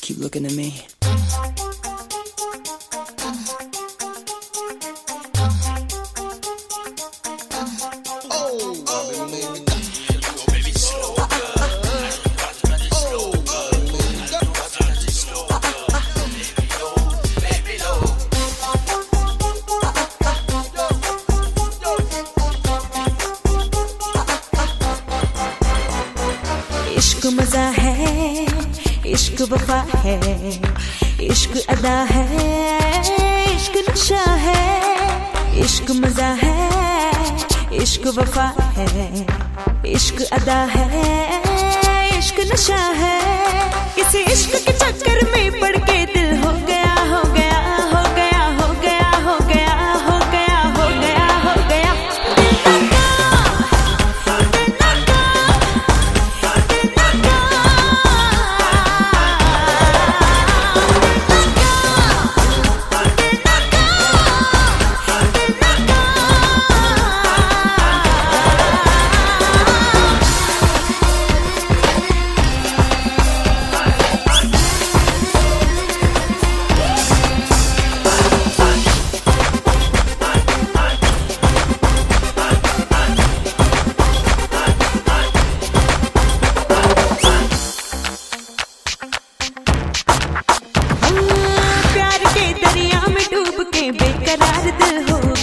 Keep looking at me. वफा है, इश्क अदा है, इश्क नशा है, इश्क मज़ा है, इश्क वफा है, इश्क अदा है, इश्क नशा है। किसी इश्क के चक्कर में पड़ के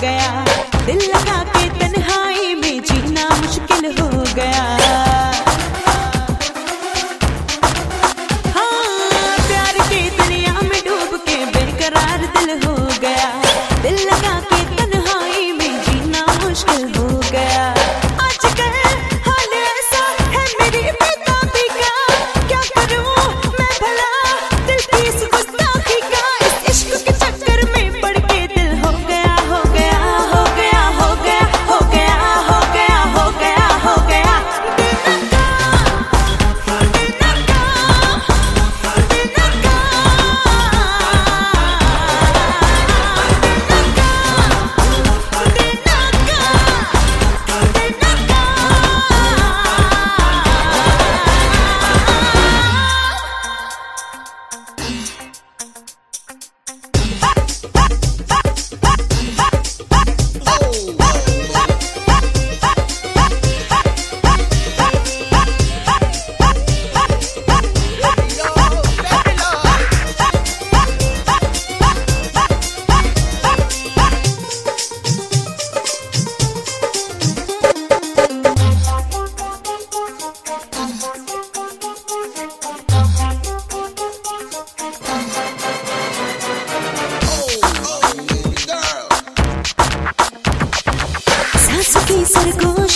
गया। दिल लगा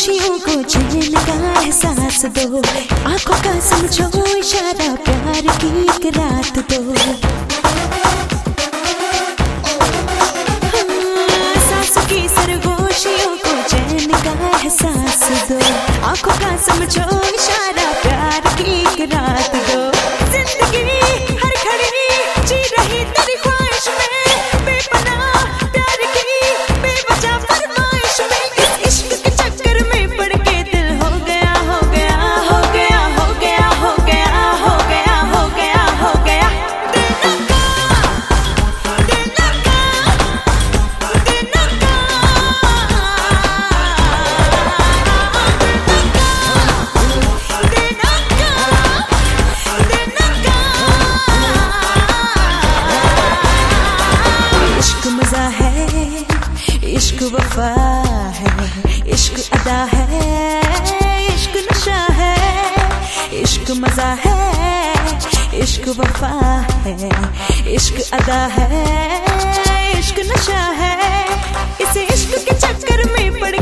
सरगोशियों को चैन का एहसास दो। आँखों का समझो, इशारा प्यार की एक रात दो। सांस सांसों का एहसास दो। आँखों का समझो, इशारा प्यार की एक रात दो। वफा है, इश्क अदा है, इश्क नशा है, इश्क मज़ा है, इश्क वफा है, इश्क अदा है, इश्क नशा है। इस इश्क के चक्कर में पड़